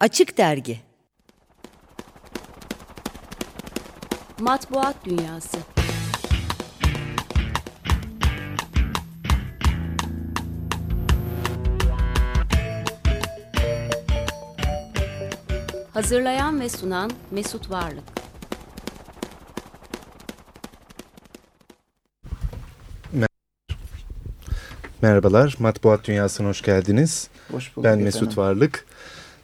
Açık Dergi Matbuat Dünyası Hazırlayan ve sunan Mesut Varlık Merhabalar, Matbuat Dünyası'na hoş geldiniz. Hoş bulduk Ben efendim. Mesut Varlık.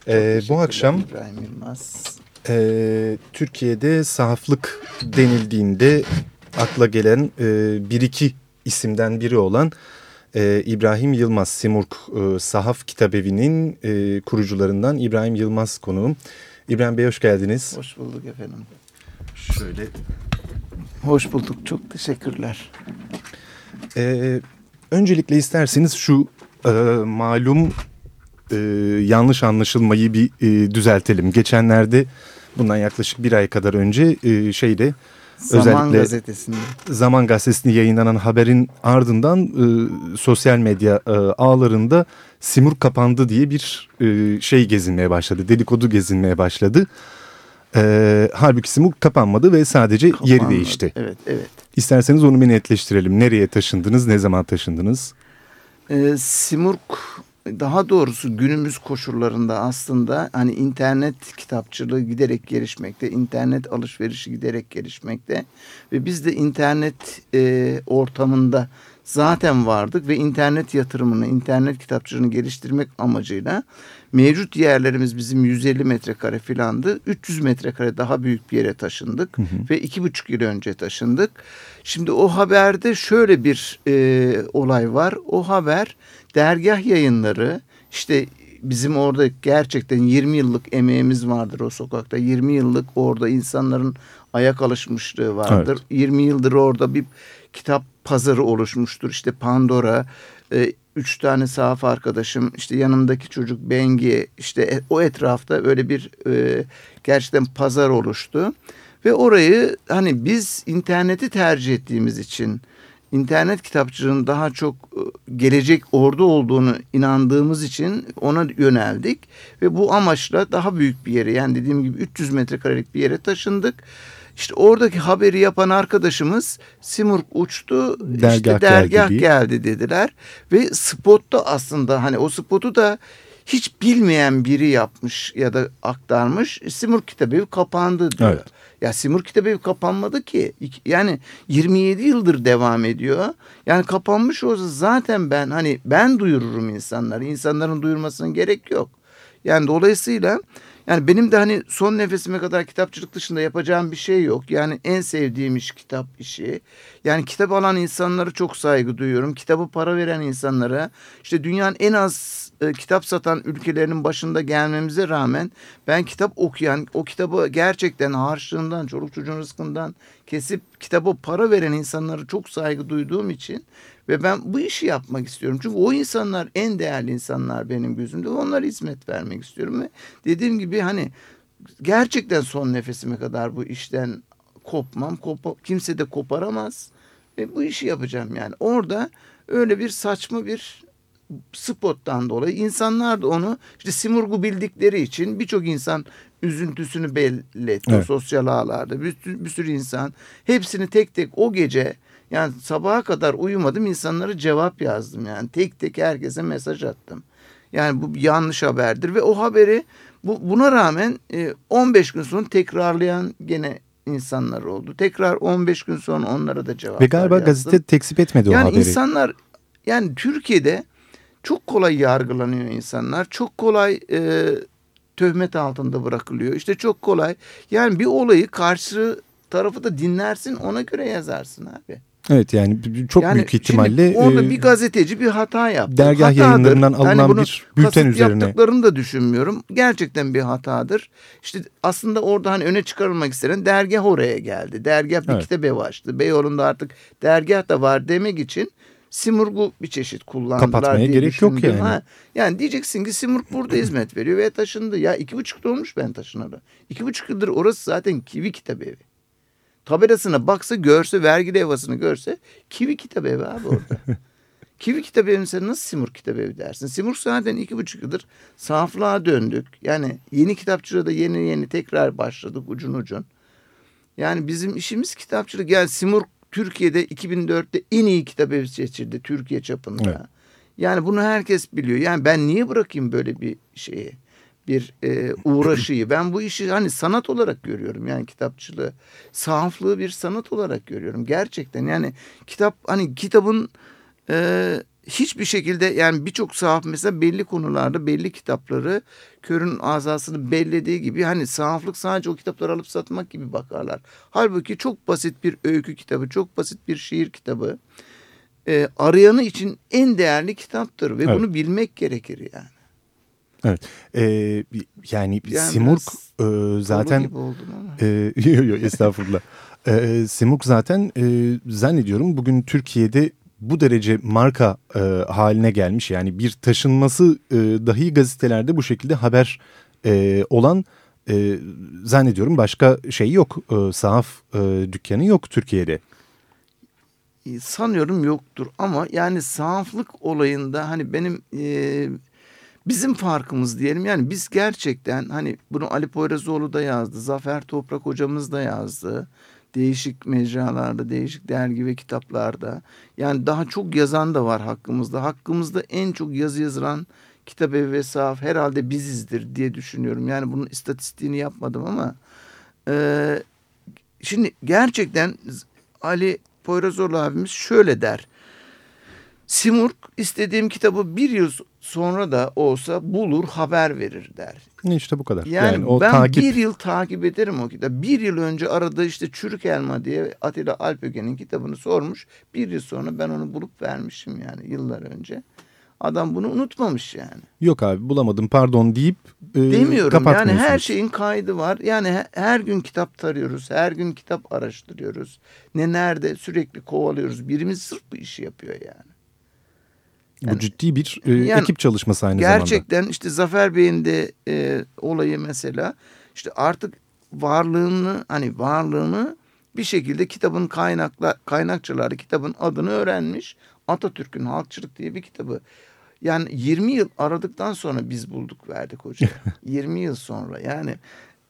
Ee, bu akşam İbrahim Yılmaz. e, Türkiye'de sahaflık denildiğinde akla gelen e, bir iki isimden biri olan e, İbrahim Yılmaz, Simurg e, Sahaf Kitabevi'nin e, kurucularından İbrahim Yılmaz konuğum. İbrahim Bey hoş geldiniz. Hoş bulduk efendim. Şöyle Hoş bulduk. Çok teşekkürler. Ee, öncelikle isterseniz şu e, malum e, yanlış anlaşılmayı bir e, düzeltelim. Geçenlerde bundan yaklaşık bir ay kadar önce e, şeyde Zaman Özellikle- gazetesinde. Zaman Gazetesi'nde yayınlanan haberin ardından e, sosyal medya e, ağlarında Simur kapandı diye bir e, şey gezinmeye başladı. Dedikodu gezinmeye başladı. E, halbuki Simur kapanmadı ve sadece yeri Kapanmadı. değişti. Evet, evet. İsterseniz onu bir netleştirelim. Nereye taşındınız, ne zaman taşındınız? Ee, Simurg daha doğrusu günümüz koşullarında aslında hani internet kitapçılığı giderek gelişmekte, internet alışverişi giderek gelişmekte ve biz de internet e, ortamında zaten vardık ve internet yatırımını, internet kitapçılığını geliştirmek amacıyla mevcut yerlerimiz bizim 150 metrekare filandı. 300 metrekare daha büyük bir yere taşındık ve iki buçuk yıl önce taşındık. Şimdi o haberde şöyle bir e, olay var. O haber dergah yayınları işte bizim orada gerçekten 20 yıllık emeğimiz vardır o sokakta. 20 yıllık orada insanların ayak alışmışlığı vardır. 20 yıldır orada bir kitap pazarı oluşmuştur. İşte Pandora, e, üç tane sahaf arkadaşım, işte yanımdaki çocuk Bengi, işte e- o etrafta öyle bir e, gerçekten pazar oluştu. Ve orayı hani biz interneti tercih ettiğimiz için internet kitapçılığının daha çok e, gelecek orada olduğunu inandığımız için ona yöneldik. Ve bu amaçla daha büyük bir yere yani dediğim gibi 300 metrekarelik bir yere taşındık. İşte oradaki haberi yapan arkadaşımız Simurg uçtu Dergah işte geldi dergah diye. geldi dediler. Ve spotta aslında hani o spotu da hiç bilmeyen biri yapmış ya da aktarmış. Simur Kitabevi kapandı diyor. Evet. Ya Simur Kitabevi kapanmadı ki. Yani 27 yıldır devam ediyor. Yani kapanmış olsa zaten ben hani ben duyururum insanları. İnsanların duyurmasına gerek yok. Yani dolayısıyla yani benim de hani son nefesime kadar kitapçılık dışında yapacağım bir şey yok. Yani en sevdiğim iş kitap işi. Yani kitap alan insanlara çok saygı duyuyorum. Kitabı para veren insanlara işte dünyanın en az e, kitap satan ülkelerinin başında gelmemize rağmen ben kitap okuyan, o kitabı gerçekten harçlığından, çoluk çocuğun rızkından kesip kitaba para veren insanlara çok saygı duyduğum için ve ben bu işi yapmak istiyorum. Çünkü o insanlar en değerli insanlar benim gözümde. Onlara hizmet vermek istiyorum ve dediğim gibi hani gerçekten son nefesime kadar bu işten kopmam. Kopa, kimse de koparamaz. Ve bu işi yapacağım yani. Orada öyle bir saçma bir spottan dolayı insanlar da onu işte Simurg'u bildikleri için birçok insan üzüntüsünü belli etti Evet. sosyal ağlarda. Bir, bir sürü insan hepsini tek tek o gece yani sabaha kadar uyumadım insanlara cevap yazdım yani tek tek herkese mesaj attım. Yani bu yanlış haberdir ve o haberi bu, buna rağmen e, 15 gün sonra tekrarlayan gene insanlar oldu. Tekrar 15 gün sonra onlara da cevap Ve galiba yazdım. gazete tekzip etmedi o Yani haberi. insanlar yani Türkiye'de çok kolay yargılanıyor insanlar. Çok kolay e, töhmet altında bırakılıyor. İşte çok kolay. Yani bir olayı karşı tarafı da dinlersin ona göre yazarsın abi. Evet yani çok Yani büyük şimdi ihtimalle orada e, bir gazeteci bir hata yaptı. dergah Hatadır. yayınlarından alınan bunu bir bülten üzerine. yaptıklarını da düşünmüyorum. Gerçekten bir hatadır. İşte aslında orada hani öne çıkarılmak istenen dergah oraya geldi. Dergah bir Evet. kitap evi açtı. Beyoğlu'nda artık dergah da var demek için Simurg'u bir çeşit kullandılar Kapatmaya diye gerek yok düşündüm. yani. Ha, yani diyeceksin ki Simurg burada hizmet veriyor ve taşındı. Ya iki buçuk olmuş ben taşınalı. İki buçuk yıldır orası zaten kivi kitap evi. Tabelasına baksa görse vergi levhasını görse kivi kitap evi abi orada. Kivi Kitap Evi mesela nasıl Simurg Kitap Evi dersin? Simurg zaten iki buçuk yıldır sahaflığa döndük. Yani yeni kitapçıda yeni yeni tekrar başladık ucun ucun. Yani bizim işimiz kitapçılık. Yani Simurg Türkiye'de 2004'te en iyi kitap evi seçildi Türkiye çapında. Evet. Yani bunu herkes biliyor. Yani ben niye bırakayım böyle bir şeyi? Bir e, uğraşıyı. Ben bu işi hani sanat olarak görüyorum yani kitapçılığı. Sahaflığı bir sanat olarak görüyorum. Gerçekten yani kitap hani kitabın e, hiçbir şekilde yani birçok sahaf mesela belli konularda belli kitapları körün azasını bellediği gibi hani sahaflık sadece o kitapları alıp satmak gibi bakarlar. Halbuki çok basit bir öykü kitabı, çok basit bir şiir kitabı e, arayanı için en değerli kitaptır ve evet. bunu bilmek gerekir yani. Evet. Ee, yani, yani Simurg e, zaten e, yok yok estağfurullah. e, Simurg zaten e, zannediyorum bugün Türkiye'de bu derece marka e, haline gelmiş. Yani bir taşınması e, dahi gazetelerde bu şekilde haber e, olan e, zannediyorum başka şey yok. E, sahaf e, dükkanı yok Türkiye'de. Sanıyorum yoktur ama yani sahaflık olayında hani benim e, bizim farkımız diyelim yani biz gerçekten hani bunu Ali Poyrazoğlu da yazdı, Zafer Toprak hocamız da yazdı. Değişik mecralarda, değişik dergi ve kitaplarda. Yani daha çok yazan da var hakkımızda. Hakkımızda en çok yazı yazılan kitap evi ve sahaf herhalde bizizdir diye düşünüyorum. Yani bunun istatistiğini yapmadım ama e, şimdi gerçekten Ali Poyrazoğlu abimiz şöyle der. Simurg istediğim kitabı bir yıl sonra da olsa bulur haber verir der. İşte bu kadar. Yani, yani o ben takip... bir yıl takip ederim o kitabı. Bir yıl önce arada işte Çürük Elma diye Atilla Alpöge'nin kitabını sormuş. Bir yıl sonra ben onu bulup vermişim yani yıllar önce. Adam bunu unutmamış yani. Yok abi bulamadım pardon deyip e, Demiyorum yani her şeyin kaydı var. Yani her gün kitap tarıyoruz. Her gün kitap araştırıyoruz. Ne nerede sürekli kovalıyoruz. Birimiz sırf bu işi yapıyor yani. Yani, Bu ciddi bir e, yani ekip çalışması aynı gerçekten zamanda. Gerçekten işte Zafer Bey'in de e, olayı mesela işte artık varlığını hani varlığını bir şekilde kitabın kaynakla kaynakçıları kitabın adını öğrenmiş. Atatürk'ün Halkçılık diye bir kitabı. Yani 20 yıl aradıktan sonra biz bulduk verdik hocam. 20 yıl sonra yani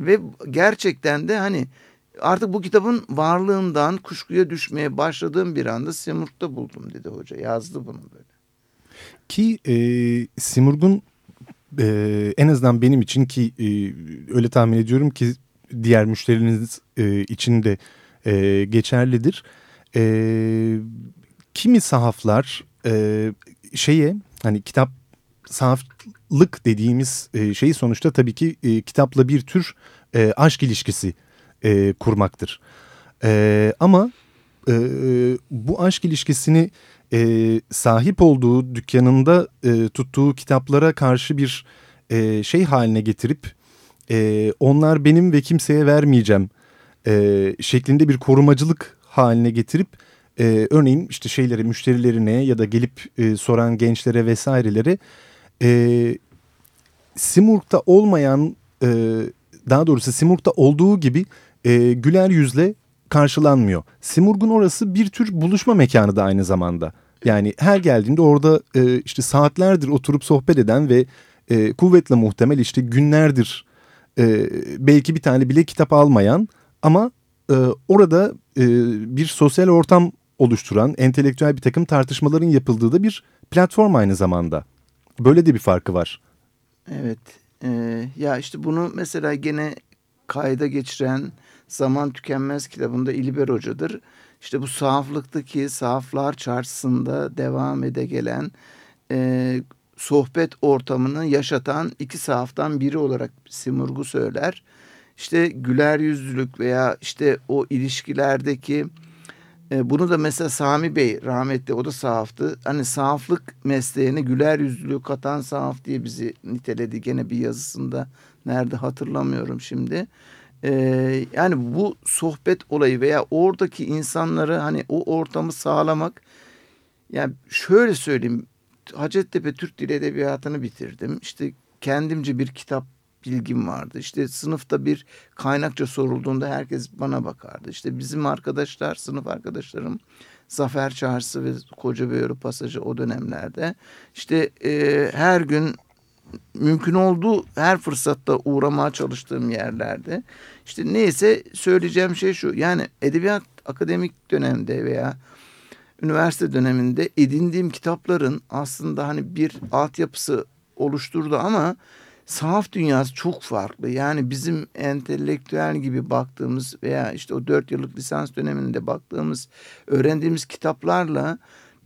ve gerçekten de hani artık bu kitabın varlığından kuşkuya düşmeye başladığım bir anda Semurt'ta buldum dedi hoca. Yazdı bunu böyle. Ki e, Simurg'un e, en azından benim için ki e, öyle tahmin ediyorum ki diğer müşterileriniz e, için de e, geçerlidir. E, kimi sahaflar e, şeye hani kitap sahaflık dediğimiz e, şey sonuçta tabii ki e, kitapla bir tür e, aşk ilişkisi e, kurmaktır. E, ama e, bu aşk ilişkisini e, sahip olduğu dükkanında e, tuttuğu kitaplara karşı bir e, şey haline getirip e, onlar benim ve kimseye vermeyeceğim e, şeklinde bir korumacılık haline getirip e, örneğin işte şeyleri müşterilerine ya da gelip e, soran gençlere vesairelere e, Simurg'da olmayan e, daha doğrusu Simurg'da olduğu gibi e, güler yüzle karşılanmıyor. Simurg'un orası bir tür buluşma mekanı da aynı zamanda. Yani her geldiğinde orada e, işte saatlerdir oturup sohbet eden ve e, kuvvetle muhtemel işte günlerdir e, belki bir tane bile kitap almayan ama e, orada e, bir sosyal ortam oluşturan entelektüel bir takım tartışmaların yapıldığı da bir platform aynı zamanda. Böyle de bir farkı var. Evet. E, ya işte bunu mesela gene kayda geçiren Zaman Tükenmez kitabında İlber Hoca'dır. İşte bu sahaflıktaki sahaflar çarşısında devam ede gelen e, sohbet ortamını yaşatan iki sahaftan biri olarak Simurgu söyler. İşte güler yüzlülük veya işte o ilişkilerdeki e, bunu da mesela Sami Bey rahmetli o da sahaftı. Hani sahaflık mesleğine güler yüzlülüğü katan sahaf diye bizi niteledi gene bir yazısında. Nerede hatırlamıyorum şimdi. Ee, yani bu sohbet olayı veya oradaki insanları hani o ortamı sağlamak yani şöyle söyleyeyim Hacettepe Türk Dili Edebiyatı'nı bitirdim. İşte kendimce bir kitap bilgim vardı. İşte sınıfta bir kaynakça sorulduğunda herkes bana bakardı. İşte bizim arkadaşlar, sınıf arkadaşlarım Zafer Çarşısı ve Kocabeyoğlu Pasajı o dönemlerde. İşte e, her gün mümkün olduğu her fırsatta uğramaya çalıştığım yerlerde. İşte neyse söyleyeceğim şey şu. Yani edebiyat akademik dönemde veya üniversite döneminde edindiğim kitapların aslında hani bir altyapısı oluşturdu ama sahaf dünyası çok farklı. Yani bizim entelektüel gibi baktığımız veya işte o dört yıllık lisans döneminde baktığımız, öğrendiğimiz kitaplarla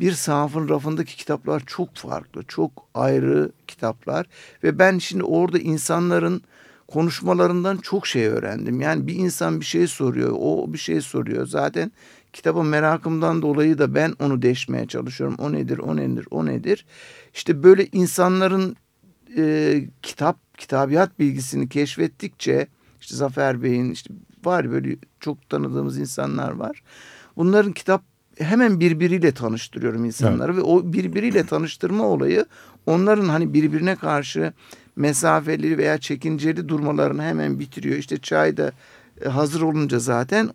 bir sahafın rafındaki kitaplar çok farklı, çok ayrı kitaplar. Ve ben şimdi orada insanların konuşmalarından çok şey öğrendim. Yani bir insan bir şey soruyor, o bir şey soruyor. Zaten kitaba merakımdan dolayı da ben onu deşmeye çalışıyorum. O nedir, o nedir, o nedir? İşte böyle insanların e, kitap, kitabiyat bilgisini keşfettikçe işte Zafer Bey'in işte var böyle çok tanıdığımız insanlar var. Bunların kitap hemen birbiriyle tanıştırıyorum insanları evet. ve o birbiriyle tanıştırma olayı onların hani birbirine karşı mesafeli veya çekinceli durmalarını hemen bitiriyor. İşte çay da e, hazır olunca zaten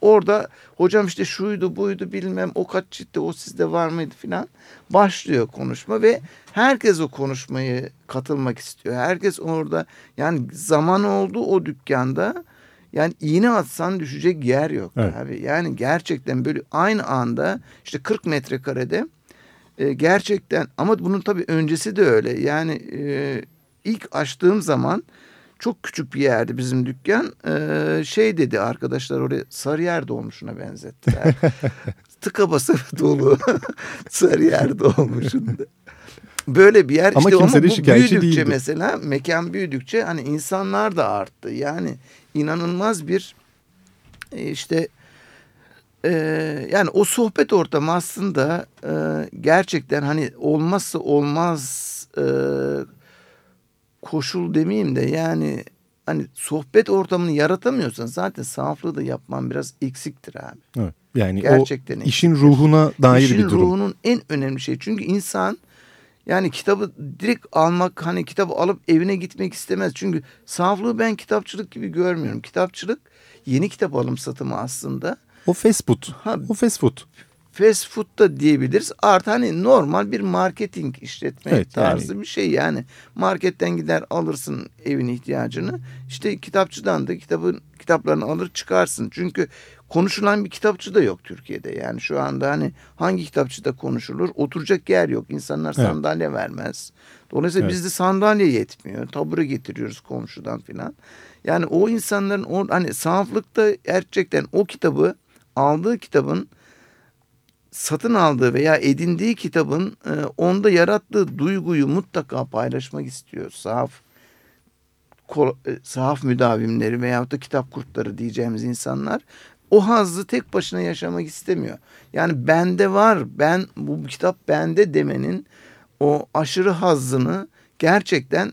orada hocam işte şuydu buydu bilmem o kaç ciddi o sizde var mıydı filan başlıyor konuşma ve herkes o konuşmayı katılmak istiyor. Herkes orada yani zaman oldu o dükkanda yani iğne atsan düşecek yer yok evet. abi. Yani gerçekten böyle aynı anda işte 40 metrekarede e, gerçekten ama bunun tabii öncesi de öyle. Yani e, ilk açtığım zaman çok küçük bir yerdi bizim dükkan. Ee, şey dedi arkadaşlar oraya Sarıyer dolmuşuna benzettiler. Tıka basa dolu Sarıyer dolmuşunda. Böyle bir yer. Ama işte kimse de şikayetçi büyüdükçe değildi. mesela mekan büyüdükçe hani insanlar da arttı. Yani inanılmaz bir e, işte e, yani o sohbet ortamı aslında e, gerçekten hani olmazsa olmaz e, koşul demeyeyim de yani hani sohbet ortamını yaratamıyorsan zaten sahaflığı da yapman biraz eksiktir abi. Evet. Yani Gerçekten o işin ruhuna dair işin bir durum. ruhunun en önemli şey. Çünkü insan yani kitabı direkt almak hani kitabı alıp evine gitmek istemez. Çünkü sahaflığı ben kitapçılık gibi görmüyorum. Kitapçılık yeni kitap alım satımı aslında. O fast food. Ha, o fast food. Fast food da diyebiliriz. Artı hani normal bir marketing işletme Evet, tarzı yani- bir şey yani. Marketten gider alırsın evin ihtiyacını. İşte kitapçıdan da kitabın kitaplarını alır çıkarsın. Çünkü konuşulan bir kitapçı da yok Türkiye'de. Yani şu anda hani hangi kitapçıda konuşulur? Oturacak yer yok. İnsanlar Evet. sandalye vermez. Dolayısıyla Evet. bizde sandalye yetmiyor. Tabure getiriyoruz komşudan filan. Yani o insanların o hani sahaflıkta gerçekten o kitabı aldığı kitabın satın aldığı veya edindiği kitabın e, onda yarattığı duyguyu mutlaka paylaşmak istiyor. Sahaf e, sahaf müdavimleri veyahut da kitap kurtları diyeceğimiz insanlar o hazzı tek başına yaşamak istemiyor. Yani bende var, ben bu kitap bende demenin o aşırı hazzını gerçekten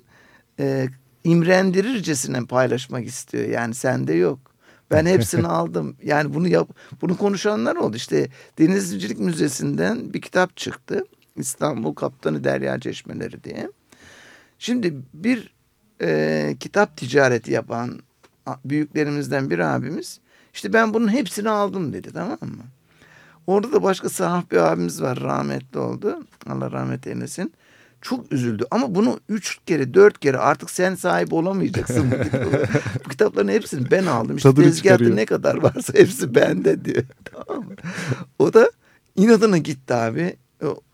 e, imrendirircesine paylaşmak istiyor. Yani sende yok. Ben hepsini aldım. Yani bunu yap, bunu konuşanlar oldu. İşte Denizcilik Müzesi'nden bir kitap çıktı. İstanbul Kaptanı Derya Çeşmeleri diye. Şimdi bir e, kitap ticareti yapan büyüklerimizden bir abimiz işte ben bunun hepsini aldım dedi tamam mı? Orada da başka sahaf bir abimiz var rahmetli oldu. Allah rahmet eylesin. Çok üzüldü ama bunu üç kere dört kere artık sen sahip olamayacaksın. bu, kitapların hepsini ben aldım. İşte Tadını tezgahta çıkarıyor. ne kadar varsa hepsi bende diyor. tamam mı? O da inadına gitti abi.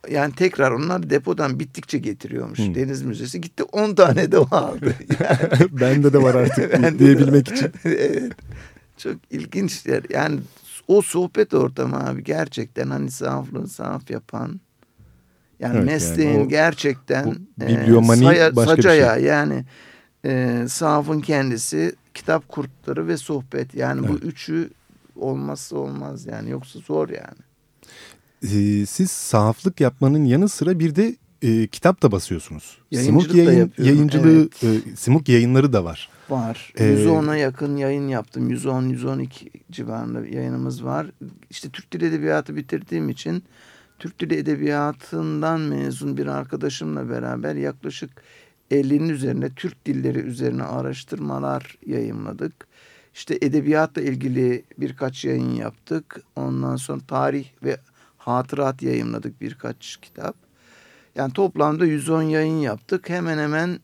Yani tekrar onlar depodan bittikçe getiriyormuş. Hmm. Deniz Müzesi gitti 10 tane de aldı. Yani Bende de var artık diyebilmek için. evet. Çok ilginç yer. Yani o sohbet ortamı abi gerçekten hani sahaflığını sahaf yapan yani Evet, mesleğin yani o- gerçekten bu bibliomani saya- başka bir şey. sacaya yani e, sahafın kendisi kitap kurtları ve sohbet yani bu Evet. üçü olmazsa olmaz yani yoksa zor yani. Ee, siz sahaflık yapmanın yanı sıra bir de e, kitap da basıyorsunuz. Da yayın, yayıncılığı, e, Simurg yayınları da var. Var. Ee, 110'a yakın yayın yaptım. 110-112 civarında yayınımız var. İşte Türk Dili Edebiyatı bitirdiğim için Türk Dili Edebiyatı'ndan mezun bir arkadaşımla beraber yaklaşık 50'nin üzerine Türk dilleri üzerine araştırmalar yayımladık. İşte edebiyatla ilgili birkaç yayın yaptık. Ondan sonra tarih ve hatırat yayınladık birkaç kitap. Yani toplamda 110 yayın yaptık. Hemen hemen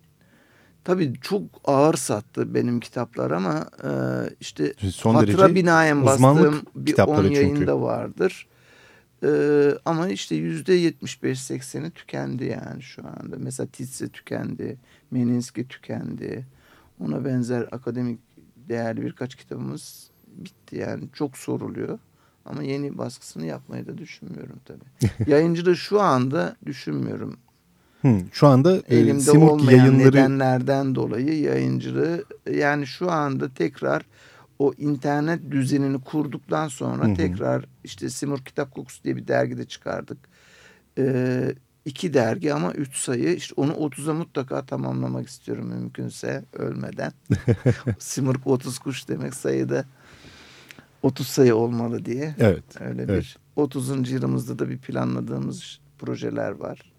tabii çok ağır sattı benim kitaplar ama e, işte Son binaen uzmanlık bastığım bir 10 kitapları çünkü. yayın da vardır. Ee, ama işte yüzde 75-80'i tükendi yani şu anda. Mesela Titse tükendi, Meninski tükendi. Ona benzer akademik değerli birkaç kitabımız bitti yani. Çok soruluyor. Ama yeni baskısını yapmayı da düşünmüyorum tabii. Yayıncı da şu anda düşünmüyorum. Hı, şu anda e, Elimde Simurg olmayan yayınları nedenlerden dolayı yayıncılığı yani şu anda tekrar o internet düzenini kurduktan sonra Hı hı. tekrar işte Simur Kitap Kokusu diye bir dergide çıkardık. Ee, iki dergi ama üç sayı. İşte onu 30'a mutlaka tamamlamak istiyorum mümkünse ölmeden. Simurg 30 kuş demek sayıda 30 sayı olmalı diye. evet Öyle Evet. bir 30. yılımızda da bir planladığımız projeler var.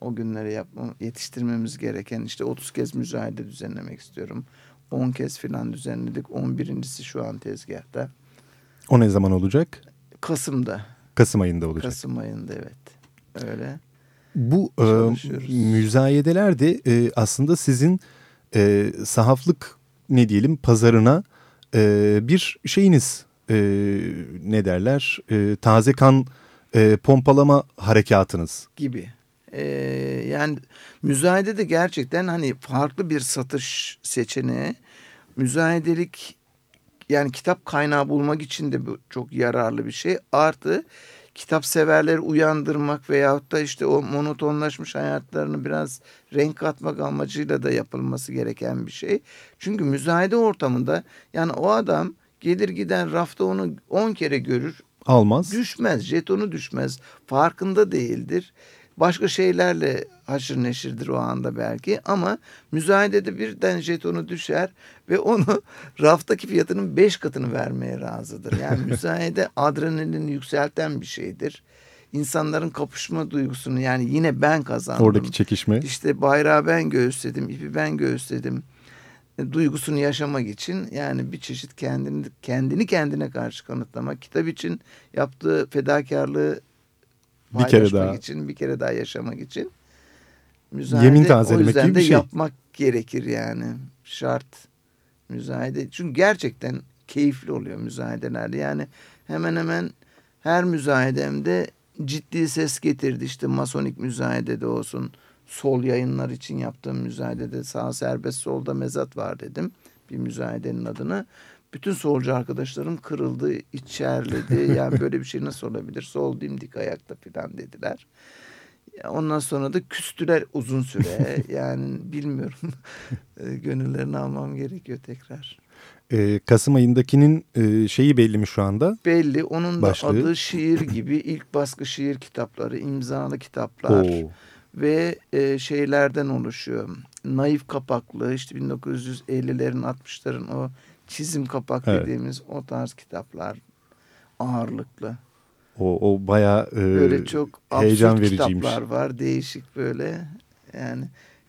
O günleri yapma, yetiştirmemiz gereken işte 30 kez müzayede düzenlemek istiyorum. 10 kez filan düzenledik. 11.si şu an tezgahta. o ne zaman olacak? Kasım'da. Kasım ayında olacak. Kasım ayında evet. Öyle. Bu e, müzayedeler de e, aslında sizin e, sahaflık ne diyelim pazarına e, bir şeyiniz e, ne derler e, taze kan e, pompalama harekatınız. gibi. Ee, yani müzayede de gerçekten hani farklı bir satış seçeneği. Müzayedelik yani kitap kaynağı bulmak için de bu çok yararlı bir şey. Artı kitap severleri uyandırmak veyahut da işte o monotonlaşmış hayatlarını biraz renk katmak amacıyla da yapılması gereken bir şey. Çünkü müzayede ortamında yani o adam gelir gider rafta onu 10 kere görür Almaz. düşmez, jetonu düşmez, farkında değildir. Başka şeylerle haşır neşirdir o anda belki ama müzayedede birden jetonu düşer ve onu raftaki fiyatının beş katını vermeye razıdır. Yani müzayede adrenalini yükselten bir şeydir. İnsanların kapışma duygusunu yani yine ben kazandım. Oradaki çekişme. İşte bayrağı ben göğüsledim, ipi ben göğüsledim duygusunu yaşamak için yani bir çeşit kendini kendini kendine karşı kanıtlamak, kitap için yaptığı fedakarlığı Bir kere daha. için, bir kere daha yaşamak için Yemin o yüzden de şey. yapmak gerekir yani. Şart müzayede. Çünkü gerçekten keyifli oluyor müzayedeler. Yani hemen hemen her müzayedemde ciddi ses getirdi. İşte masonik müzayedede olsun. Sol yayınlar için yaptığım müzayedede sağ serbest solda mezat var dedim. Bir müzayedenin adını. Bütün solcu arkadaşlarım kırıldı, içerledi. Yani böyle bir şey nasıl olabilir? Sol dimdik ayakta falan dediler. Ondan sonra da küstüler uzun süre. Yani bilmiyorum. E, Gönüllerini almam gerekiyor tekrar. E, Kasım ayındakinin e, şeyi belli mi şu anda? Belli. Onun da Başlığı? adı şiir gibi ilk baskı şiir kitapları, imzalı kitaplar Oo. Ve e, şeylerden oluşuyor. Naif kapaklı işte 1950'lerin 60'ların o çizim kapak Evet. dediğimiz o tarz kitaplar ağırlıklı. O, o bayağı e, Böyle çok heyecan vericiymiş. kitaplar var. Değişik böyle. Yani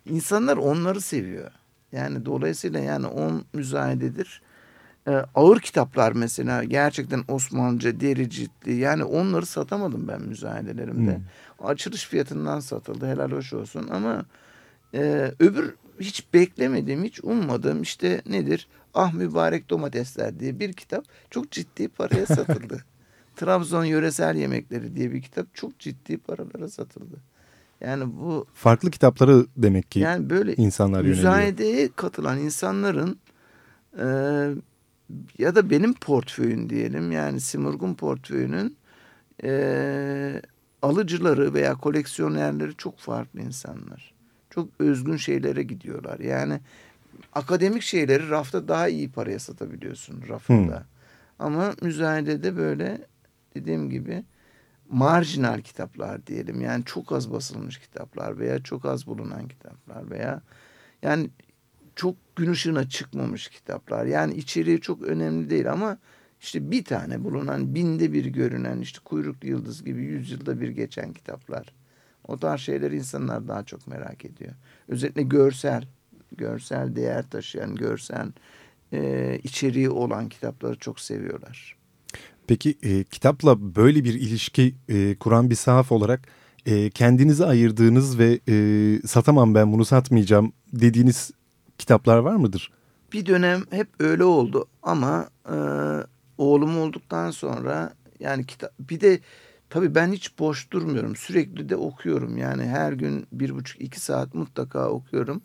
insanlar onları seviyor. Yani dolayısıyla yani on müzayededir. Ee, ağır kitaplar mesela gerçekten Osmanlıca deri ciltli. Yani onları satamadım ben müzayedelerimde. Hmm. Açılış fiyatından satıldı. Helal hoş olsun ama e, öbür hiç beklemediğim, hiç ummadığım işte nedir? Ah Mübarek Domatesler diye bir kitap çok ciddi paraya satıldı. Trabzon Yöresel Yemekleri diye bir kitap çok ciddi paralara satıldı. Yani bu Farklı kitapları demek ki yani böyle insanlar yöneliyor. müzayedeye katılan insanların e, ya da benim portföyün diyelim yani Simurg'un portföyünün e, alıcıları veya koleksiyonerleri çok farklı insanlar. Çok özgün şeylere gidiyorlar. Yani akademik şeyleri rafta daha iyi paraya satabiliyorsun rafında. Ama müzayedede böyle dediğim gibi marjinal kitaplar diyelim. Yani çok az basılmış kitaplar veya çok az bulunan kitaplar veya yani çok gün ışığına çıkmamış kitaplar. Yani içeriği çok önemli değil ama işte bir tane bulunan, binde bir görünen, işte kuyruklu yıldız gibi yüzyılda bir geçen kitaplar. O tarz şeyleri insanlar daha çok merak ediyor. Özellikle görsel, görsel değer taşıyan, görsel e, içeriği olan kitapları çok seviyorlar. Peki e, kitapla böyle bir ilişki e, kuran bir sahaf olarak e, kendinize ayırdığınız ve e, satamam ben bunu satmayacağım dediğiniz kitaplar var mıdır? Bir dönem hep öyle oldu ama e, oğlum olduktan sonra yani kitap bir de tabii ben hiç boş durmuyorum sürekli de okuyorum yani her gün bir buçuk iki saat mutlaka okuyorum.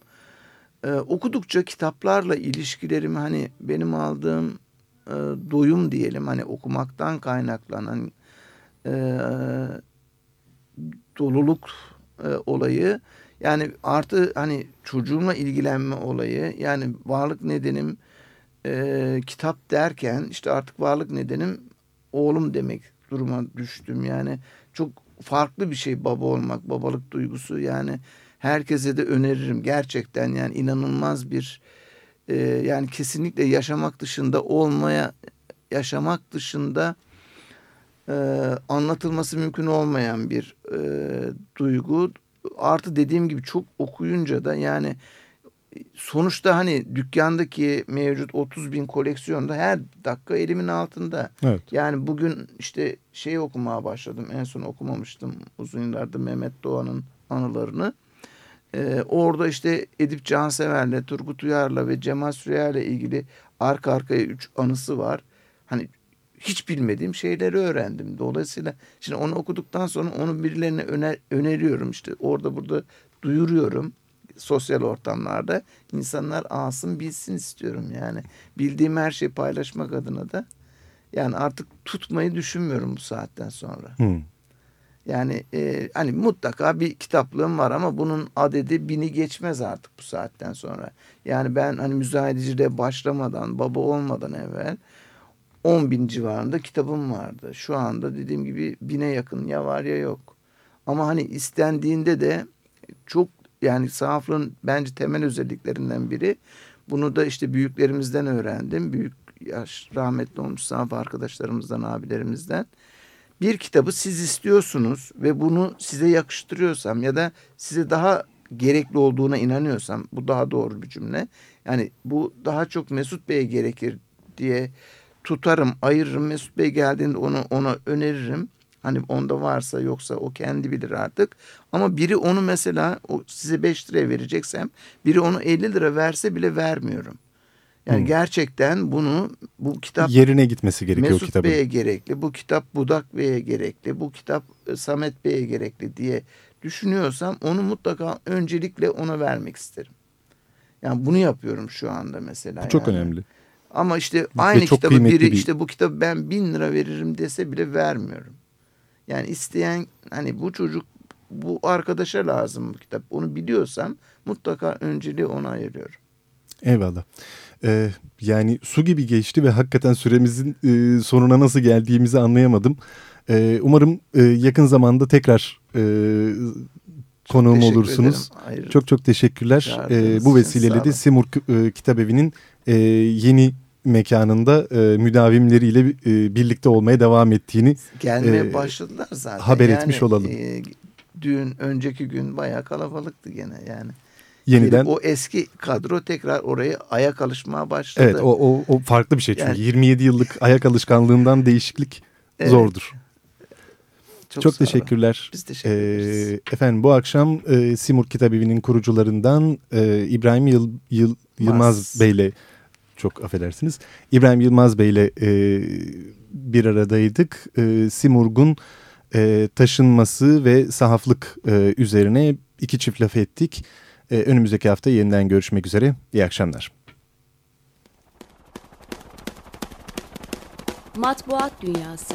E, okudukça kitaplarla ilişkilerimi hani benim aldığım e, doyum diyelim hani okumaktan kaynaklanan e, doluluk e, olayı yani artı hani çocuğumla ilgilenme olayı yani varlık nedenim e, kitap derken işte artık varlık nedenim oğlum demek duruma düştüm. Yani çok farklı bir şey baba olmak babalık duygusu. Yani herkese de öneririm. Gerçekten yani inanılmaz bir e, yani kesinlikle yaşamak dışında olmaya yaşamak dışında e, anlatılması mümkün olmayan bir e, duygu. Artı dediğim gibi çok okuyunca da yani sonuçta hani dükkandaki mevcut 30 bin koleksiyonda her dakika elimin altında. Evet. Yani bugün işte şey okumaya başladım. En son okumamıştım uzun yıllardır Mehmet Doğan'ın anılarını. Ee, orada işte Edip Cansever'le, Turgut Uyar'la ve Cemal Süreya'yla ilgili arka arkaya üç anısı var. Hani hiç bilmediğim şeyleri öğrendim. Dolayısıyla şimdi onu okuduktan sonra onu birilerine öner, öneriyorum. işte orada burada duyuruyorum sosyal ortamlarda. insanlar alsın bilsin istiyorum yani. Bildiğim her şeyi paylaşmak adına da yani artık tutmayı düşünmüyorum bu saatten sonra. Hmm. Yani e, hani mutlaka bir kitaplığım var ama bunun adedi bini geçmez artık bu saatten sonra. Yani ben hani müzayedeciliğe başlamadan, baba olmadan evvel 10 bin civarında kitabım vardı. Şu anda dediğim gibi bine yakın ya var ya yok. Ama hani istendiğinde de çok yani sahaflığın bence temel özelliklerinden biri. Bunu da işte büyüklerimizden öğrendim. Büyük yaş rahmetli olmuş sahaf arkadaşlarımızdan, abilerimizden. Bir kitabı siz istiyorsunuz ve bunu size yakıştırıyorsam ya da size daha gerekli olduğuna inanıyorsam bu daha doğru bir cümle. Yani bu daha çok Mesut Bey'e gerekir diye tutarım, ayırırım. Mesut Bey geldiğinde onu ona öneririm. Hani onda varsa yoksa o kendi bilir artık. Ama biri onu mesela o size 5 liraya vereceksem biri onu 50 lira verse bile vermiyorum. Yani hmm. gerçekten bunu bu kitap yerine gitmesi gerekiyor Mesut kitabın. Bey'e gerekli, bu kitap Budak Bey'e gerekli, bu kitap e, Samet Bey'e gerekli diye düşünüyorsam onu mutlaka öncelikle ona vermek isterim. Yani bunu yapıyorum şu anda mesela. Bu çok yani. önemli. Ama işte aynı kitabı biri bir... işte bu kitabı ben bin lira veririm dese bile vermiyorum. Yani isteyen hani bu çocuk bu arkadaşa lazım bu kitap. Onu biliyorsam mutlaka önceliği ona ayırıyorum. Eyvallah. Ee, yani su gibi geçti ve hakikaten süremizin e, sonuna nasıl geldiğimizi anlayamadım. Ee, umarım e, yakın zamanda tekrar e, konuğum olursunuz. Çok çok teşekkürler. Ee, bu vesileyle de Simur e, Kitap Evi'nin e, yeni mekanında e, müdavimleriyle e, birlikte olmaya devam ettiğini gelmeye e, başladılar zaten. Haber yani, etmiş olalım. E, dün önceki gün bayağı kalabalıktı gene yani. Yeniden o eski kadro tekrar oraya ayak alışmaya başladı. Evet o, o, o farklı bir şey çünkü yani, 27 yıllık ayak alışkanlığından değişiklik evet. zordur. Çok, Çok teşekkürler. Biz teşekkür ederiz. Ee, efendim bu akşam e, Simur Kitabevi'nin kurucularından e, İbrahim Yıl, Yıl, Yılmaz Bey ile çok affedersiniz. İbrahim Yılmaz Bey ile e, bir aradaydık. E, Simurg'un e, taşınması ve sahaflık e, üzerine iki çift laf ettik. E, önümüzdeki hafta yeniden görüşmek üzere. İyi akşamlar. Matbuat Dünyası